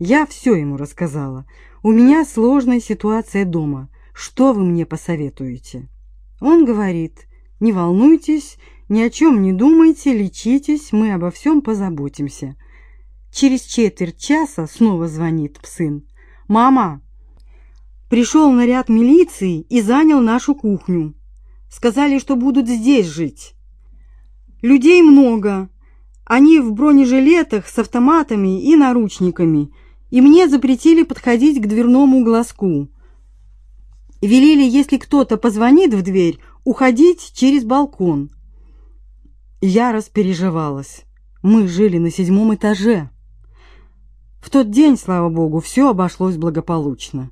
Я все ему рассказала. У меня сложная ситуация дома. Что вы мне посоветуете? Он говорит, не волнуйтесь, ни о чем не думайте, лечитесь, мы обо всем позаботимся. Через четверть часа снова звонит сын. «Мама, пришел наряд милиции и занял нашу кухню. Сказали, что будут здесь жить. Людей много. Они в бронежилетах с автоматами и наручниками, и мне запретили подходить к дверному глазку. Велели, если кто-то позвонит в дверь, уходить через балкон. Я распереживалась. Мы жили на седьмом этаже. В тот день, слава богу, все обошлось благополучно.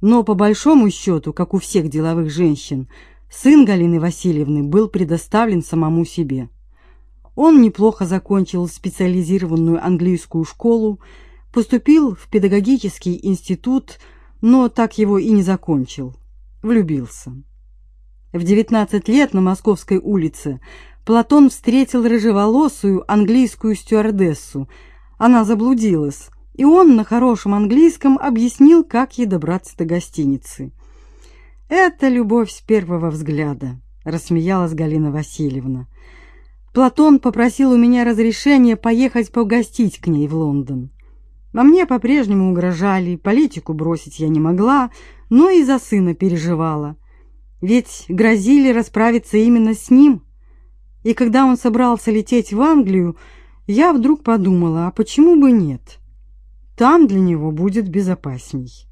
Но по большому счету, как у всех деловых женщин, сын Галины Васильевны был предоставлен самому себе. Он неплохо закончил специализированную английскую школу, поступил в педагогический институт, но так его и не закончил. Влюбился. В 19 лет на Московской улице Платон встретил рыжеволосую английскую стюардессу. Она заблудилась, и он на хорошем английском объяснил, как ей добраться до гостиницы. «Это любовь с первого взгляда», — рассмеялась Галина Васильевна. Платон попросил у меня разрешения поехать погостить к ней в Лондон. А мне по-прежнему угрожали, политику бросить я не могла, но и за сына переживала. Ведь грозили расправиться именно с ним. И когда он собрался лететь в Англию, я вдруг подумала, а почему бы нет? Там для него будет безопасней.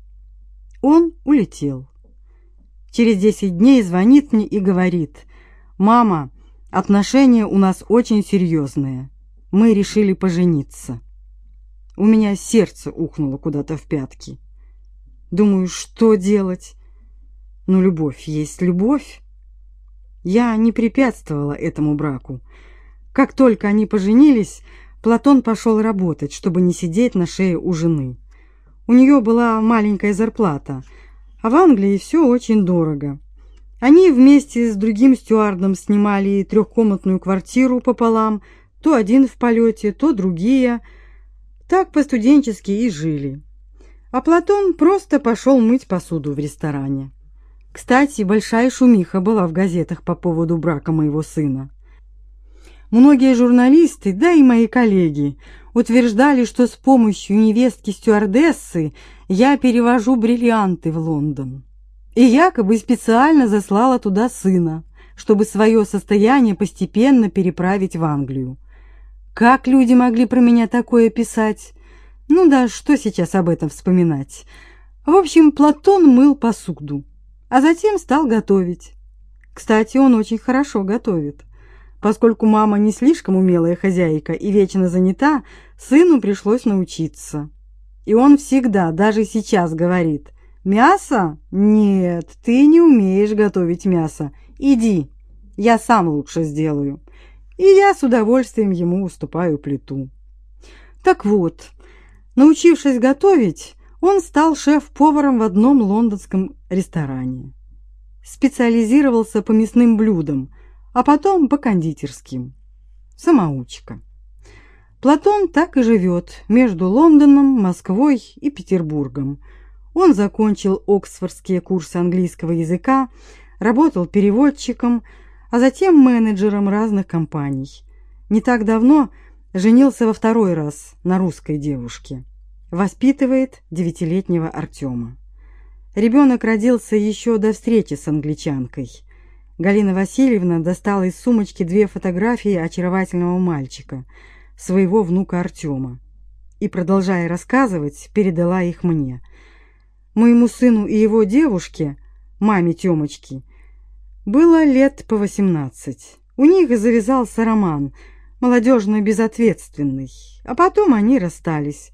Он улетел. Через десять дней звонит мне и говорит, «Мама, отношения у нас очень серьезные. Мы решили пожениться». У меня сердце ухнуло куда-то в пятки. Думаю, что делать? Ну, любовь есть любовь. Я не препятствовала этому браку. Как только они поженились, Платон пошел работать, чтобы не сидеть на шее у жены. У нее была маленькая зарплата, а в Англии все очень дорого. Они вместе с другим стюардом снимали трехкомнатную квартиру пополам, то один в полете, то другие. Так по-студенчески и жили. А Платон просто пошел мыть посуду в ресторане. Кстати, большая шумиха была в газетах по поводу брака моего сына. Многие журналисты, да и мои коллеги, утверждали, что с помощью невестки-стюардессы я перевожу бриллианты в Лондон. И якобы специально заслала туда сына, чтобы свое состояние постепенно переправить в Англию. Как люди могли про меня такое писать? Ну да, что сейчас об этом вспоминать? В общем, Платон мыл посуду, а затем стал готовить. Кстати, он очень хорошо готовит. Поскольку мама не слишком умелая хозяйка и вечно занята, сыну пришлось научиться. И он всегда, даже сейчас говорит, «Мясо? Нет, ты не умеешь готовить мясо. Иди, я сам лучше сделаю». И я с удовольствием ему уступаю плиту. Так вот, научившись готовить, он стал шеф-поваром в одном лондонском ресторане. Специализировался по мясным блюдам – а потом по кондитерским. Самоучка. Платон так и живет между Лондоном, Москвой и Петербургом. Он закончил оксфордские курсы английского языка, работал переводчиком, а затем менеджером разных компаний. Не так давно женился во второй раз на русской девушке. Воспитывает девятилетнего Артема. Ребенок родился еще до встречи с англичанкой – Галина Васильевна достала из сумочки две фотографии очаровательного мальчика, своего внука Артема, и, продолжая рассказывать, передала их мне. Моему сыну и его девушке, маме Тёмочки, было лет по восемнадцать. У них завязался роман, молодежно-безответственный, а потом они расстались.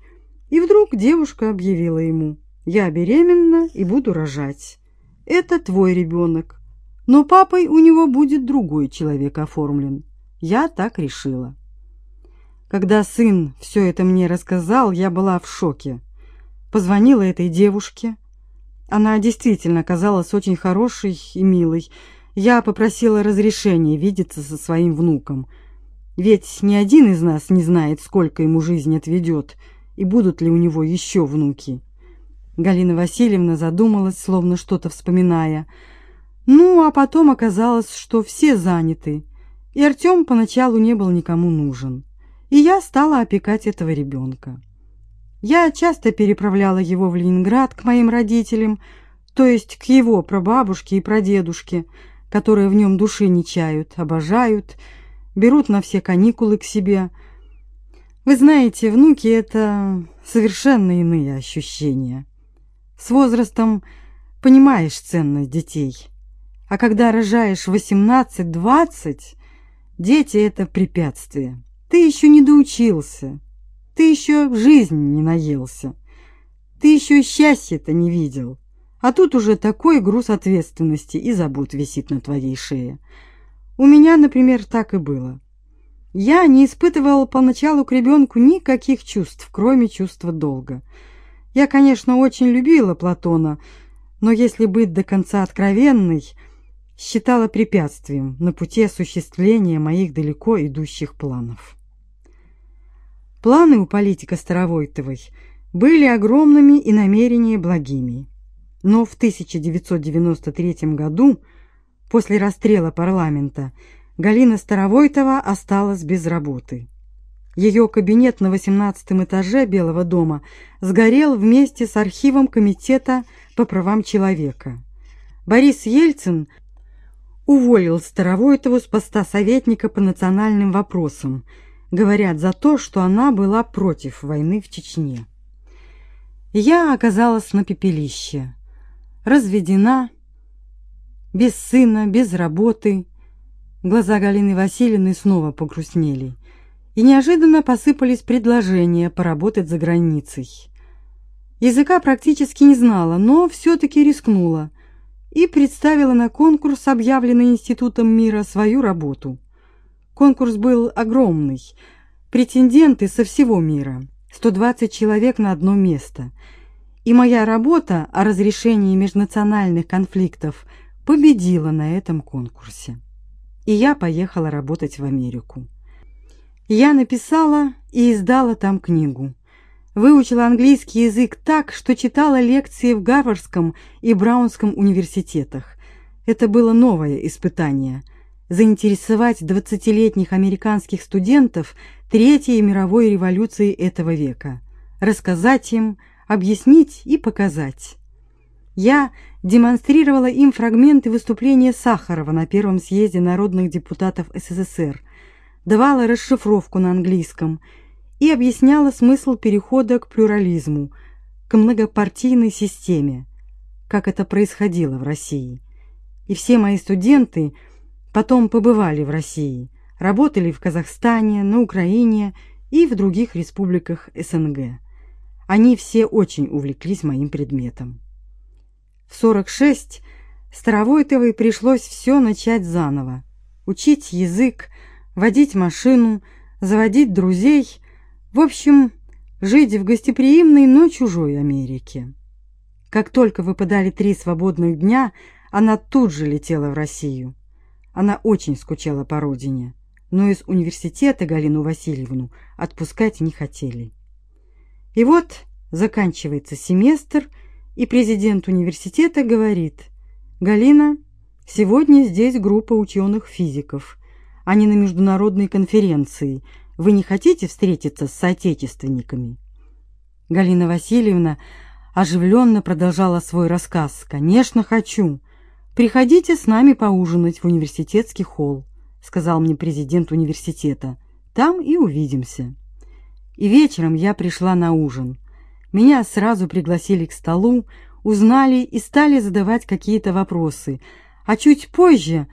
И вдруг девушка объявила ему, «Я беременна и буду рожать. Это твой ребенок, но папой у него будет другой человек оформлен. Я так решила. Когда сын все это мне рассказал, я была в шоке. Позвонила этой девушке. Она действительно казалась очень хорошей и милой. Я попросила разрешения видеться со своим внуком. Ведь ни один из нас не знает, сколько ему жизнь отведет, и будут ли у него еще внуки. Галина Васильевна задумалась, словно что-то вспоминая. Ну, а потом оказалось, что все заняты, и Артем поначалу не был никому нужен. И я стала опекать этого ребенка. Я часто переправляла его в Ленинград к моим родителям, то есть к его прабабушке и прадедушке, которые в нем души не чают, обожают, берут на все каникулы к себе. Вы знаете, внуки — это совершенно иные ощущения. С возрастом понимаешь ценность детей. А когда рожаешь 18-20, дети — это препятствие. Ты еще не доучился, ты еще жизнь не наелся, ты еще счастья-то не видел. А тут уже такой груз ответственности и забот висит на твоей шее. У меня, например, так и было. Я не испытывала поначалу к ребенку никаких чувств, кроме чувства долга. Я, конечно, очень любила Платона, но если быть до конца откровенной, считала препятствием на пути осуществления моих далеко идущих планов. Планы у политика Старовойтовой были огромными и намерения благими. Но в 1993 году, после расстрела парламента, Галина Старовойтова осталась без работы. Ее кабинет на 18 этаже Белого дома сгорел вместе с архивом Комитета по правам человека. Борис Ельцин уволил Старовойтову с поста советника по национальным вопросам, говорят, за то, что она была против войны в Чечне. Я оказалась на пепелище разведена, без сына, без работы. Глаза Галины Васильевны снова погрустнели, и неожиданно посыпались предложения поработать за границей. Языка практически не знала, но все-таки рискнула и представила на конкурс, объявленный Институтом мира, свою работу. Конкурс был огромный, претенденты со всего мира, 120 человек на одно место – и моя работа о разрешении межнациональных конфликтов победила на этом конкурсе. И я поехала работать в Америку. Я написала и издала там книгу. Выучила английский язык так, что читала лекции в Гарвардском и Браунском университетах. Это было новое испытание заинтересовать двадцатилетних американских студентов Третьей мировой революции этого века, рассказать им объяснить и показать. Я демонстрировала им фрагменты выступления Сахарова на первом съезде народных депутатов СССР, давала расшифровку на английском и объясняла смысл перехода к плюрализму, к многопартийной системе, как это происходило в России. И все мои студенты потом побывали в России, работали в Казахстане, на Украине и в других республиках СНГ. Они все очень увлеклись моим предметом. В 46 Старовойтовой пришлось все начать заново. Учить язык, водить машину, заводить друзей. В общем, жить в гостеприимной, но чужой Америке. Как только выпадали три свободных дня, она тут же летела в Россию. Она очень скучала по родине, но из университета Галину Васильевну отпускать не хотели. И вот заканчивается семестр, и президент университета говорит: "Галина, сегодня здесь группа ученых-физиков. Они на международной конференции. Вы не хотите встретиться с соотечественниками?" Галина Васильевна оживленно продолжала свой рассказ. "Конечно, хочу. Приходите с нами поужинать в университетский холл", сказал мне президент университета. "Там и увидимся". И вечером я пришла на ужин. Меня сразу пригласили к столу, узнали и стали задавать какие-то вопросы. А чуть позже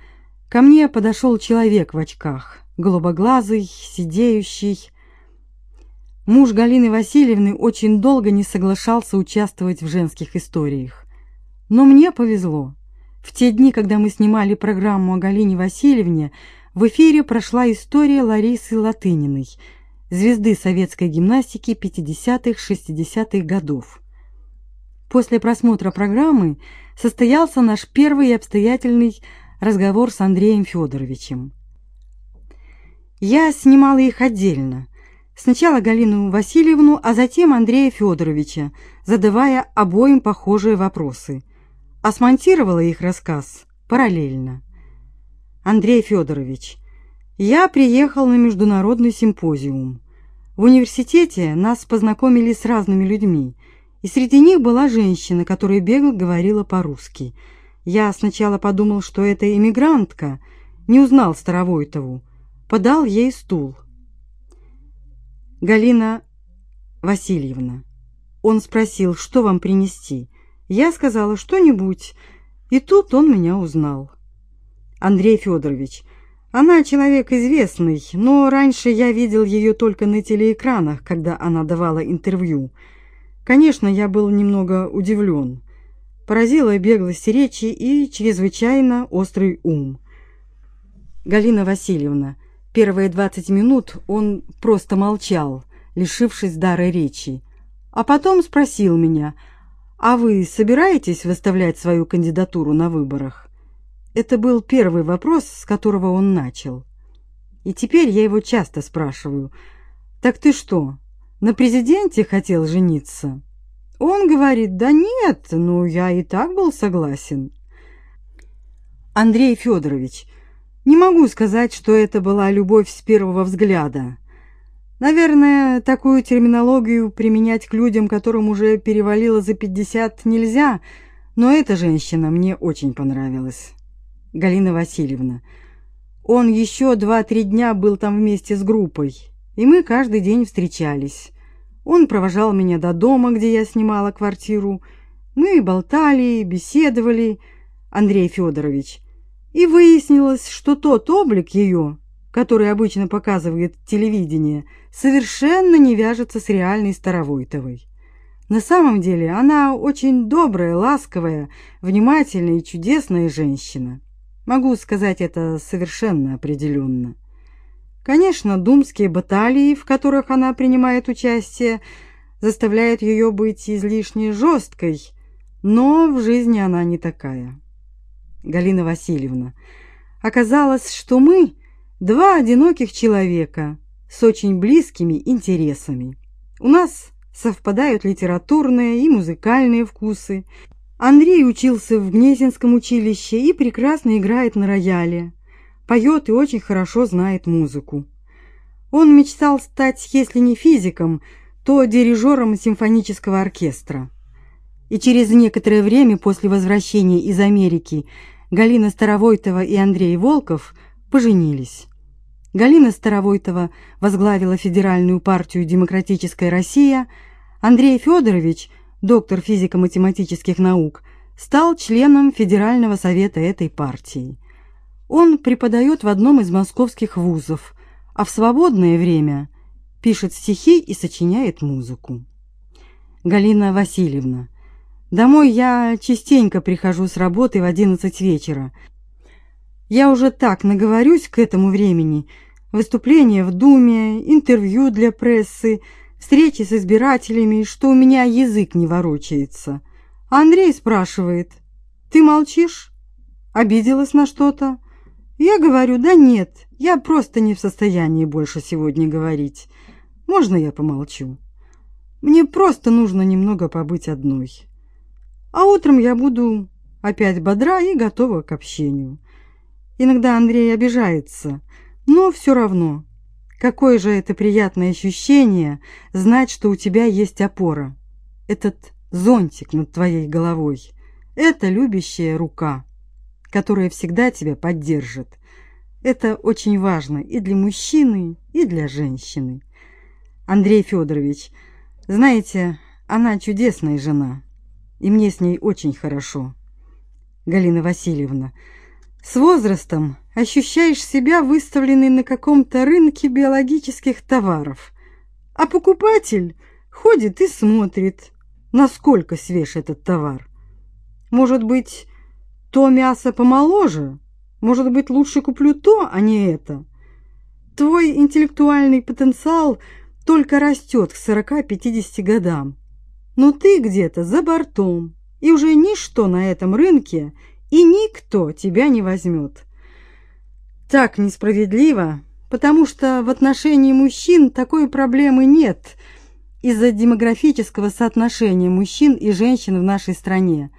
ко мне подошел человек в очках, голубоглазый, сидеющий. Муж Галины Васильевны очень долго не соглашался участвовать в женских историях. Но мне повезло. В те дни, когда мы снимали программу о Галине Васильевне, в эфире прошла история Ларисы Латыниной – звезды советской гимнастики 50-60-х годов. После просмотра программы состоялся наш первый обстоятельный разговор с Андреем Федоровичем. Я снимала их отдельно, Сначала Галину Васильевну, а затем Андрея Федоровича, задавая обоим похожие вопросы. А смонтировала их рассказ параллельно. Андрей Федорович, я приехал на международный симпозиум. В университете нас познакомили с разными людьми, и среди них была женщина, которая бегло говорила по-русски. Я сначала подумал, что это иммигрантка, не узнал Старовойтову, подал ей стул. Галина Васильевна. Он спросил, что вам принести. Я сказала, что-нибудь, и тут он меня узнал. Андрей Федорович. Она человек известный, но раньше я видел ее только на телеэкранах, когда она давала интервью. Конечно, я был немного удивлен. Поразила беглость речи и чрезвычайно острый ум. Галина Васильевна. Первые двадцать минут он просто молчал, лишившись дара речи. А потом спросил меня, «А вы собираетесь выставлять свою кандидатуру на выборах?» Это был первый вопрос, с которого он начал. И теперь я его часто спрашиваю, «Так ты что, на президенте хотел жениться?» Он говорит, «Да нет, ну я и так был согласен». Андрей Федорович, не могу сказать, что это была любовь с первого взгляда. Наверное, такую терминологию применять к людям, которым уже перевалило за пятьдесят, нельзя, но эта женщина мне очень понравилась. Галина Васильевна. Он еще два-три дня был там вместе с группой, и мы каждый день встречались. Он провожал меня до дома, где я снимала квартиру. Мы болтали, беседовали. Андрей Федорович и выяснилось, что тот облик ее, который обычно показывает телевидение, совершенно не вяжется с реальной Старовойтовой. На самом деле она очень добрая, ласковая, внимательная и чудесная женщина. Могу сказать это совершенно определенно. Конечно, думские баталии, в которых она принимает участие, заставляют ее быть излишне жесткой, но в жизни она не такая. Галина Васильевна. Оказалось, что мы два одиноких человека с очень близкими интересами. У нас совпадают литературные и музыкальные вкусы. Андрей учился в Гнесинском училище и прекрасно играет на рояле. Поет и очень хорошо знает музыку. Он мечтал стать, если не физиком, то дирижером симфонического оркестра. И через некоторое время после возвращения из Америки Галина Старовойтова и Андрей Волков поженились. Галина Старовойтова возглавила Федеральную партию «Демократическая Россия», Андрей Федорович, доктор физико-математических наук, стал членом Федерального совета этой партии. Он преподает в одном из московских вузов, а в свободное время пишет стихи и сочиняет музыку. Галина Васильевна Домой я частенько прихожу с работы в одиннадцать вечера. Я уже так наговорюсь к этому времени. Выступления в Думе, интервью для прессы, встречи с избирателями, что у меня язык не ворочается. Андрей спрашивает, «Ты молчишь? Обиделась на что-то?» Я говорю, «Да нет, я просто не в состоянии больше сегодня говорить. Можно я помолчу? Мне просто нужно немного побыть одной». А утром я буду опять бодра и готова к общению. Иногда Андрей обижается, но все равно. Какое же это приятное ощущение знать, что у тебя есть опора. Этот зонтик над твоей головой. Это любящая рука, которая всегда тебя поддержит. Это очень важно и для мужчины, и для женщины. Андрей Федорович, знаете, она чудесная жена и мне с ней очень хорошо. Галина Васильевна, с возрастом ощущаешь себя выставленной на каком-то рынке биологических товаров, а покупатель ходит и смотрит, насколько свеж этот товар. Может быть, то мясо помоложе? Может быть, лучше куплю то, а не это? Твой интеллектуальный потенциал только растет к 40-50 годам но ты где-то за бортом, и уже ничто на этом рынке и никто тебя не возьмет. Так несправедливо, потому что в отношении мужчин такой проблемы нет из-за демографического соотношения мужчин и женщин в нашей стране.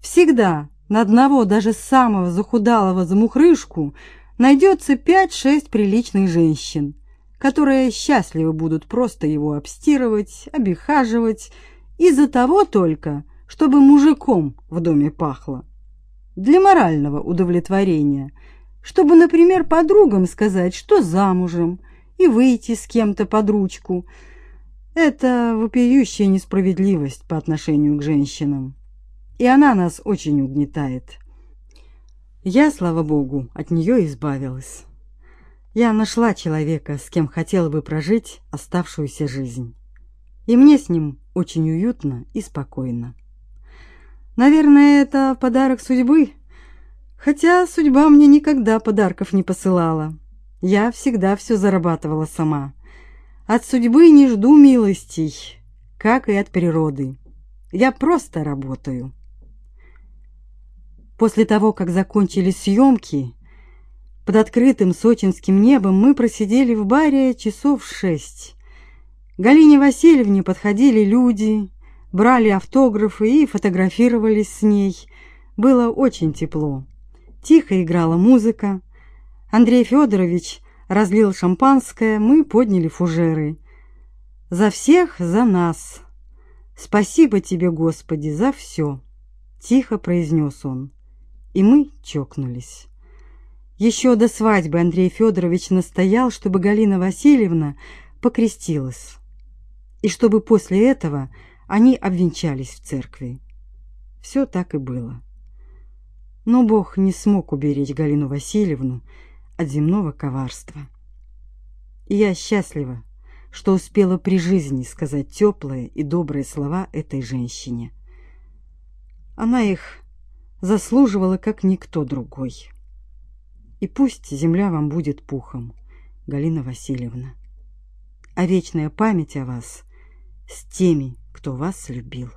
Всегда на одного даже самого захудалого замухрышку найдется пять-шесть приличных женщин, которые счастливы будут просто его обстирывать, обихаживать, из-за того только, чтобы мужиком в доме пахло. Для морального удовлетворения, чтобы, например, подругам сказать, что замужем, и выйти с кем-то под ручку. Это вопиющая несправедливость по отношению к женщинам и она нас очень угнетает. Я, слава богу, от нее избавилась. Я нашла человека, с кем хотела бы прожить оставшуюся жизнь. И мне с ним очень уютно и спокойно. Наверное, это подарок судьбы. Хотя судьба мне никогда подарков не посылала. Я всегда все зарабатывала сама. От судьбы не жду милостей, как и от природы. Я просто работаю. После того, как закончились съемки, под открытым сочинским небом мы просидели в баре часов шесть. Галине Васильевне подходили люди, брали автографы и фотографировались с ней. Было очень тепло. Тихо играла музыка. Андрей Федорович разлил шампанское, мы подняли фужеры. За всех, за нас. Спасибо тебе, Господи, за все, тихо произнес он и мы чокнулись. Еще до свадьбы Андрей Федорович настоял, чтобы Галина Васильевна покрестилась, и чтобы после этого они обвенчались в церкви. Все так и было. Но Бог не смог уберечь Галину Васильевну от земного коварства. И я счастлива, что успела при жизни сказать теплые и добрые слова этой женщине. Она их заслуживала, как никто другой. И пусть земля вам будет пухом, Галина Васильевна. А вечная память о вас с теми, кто вас любил.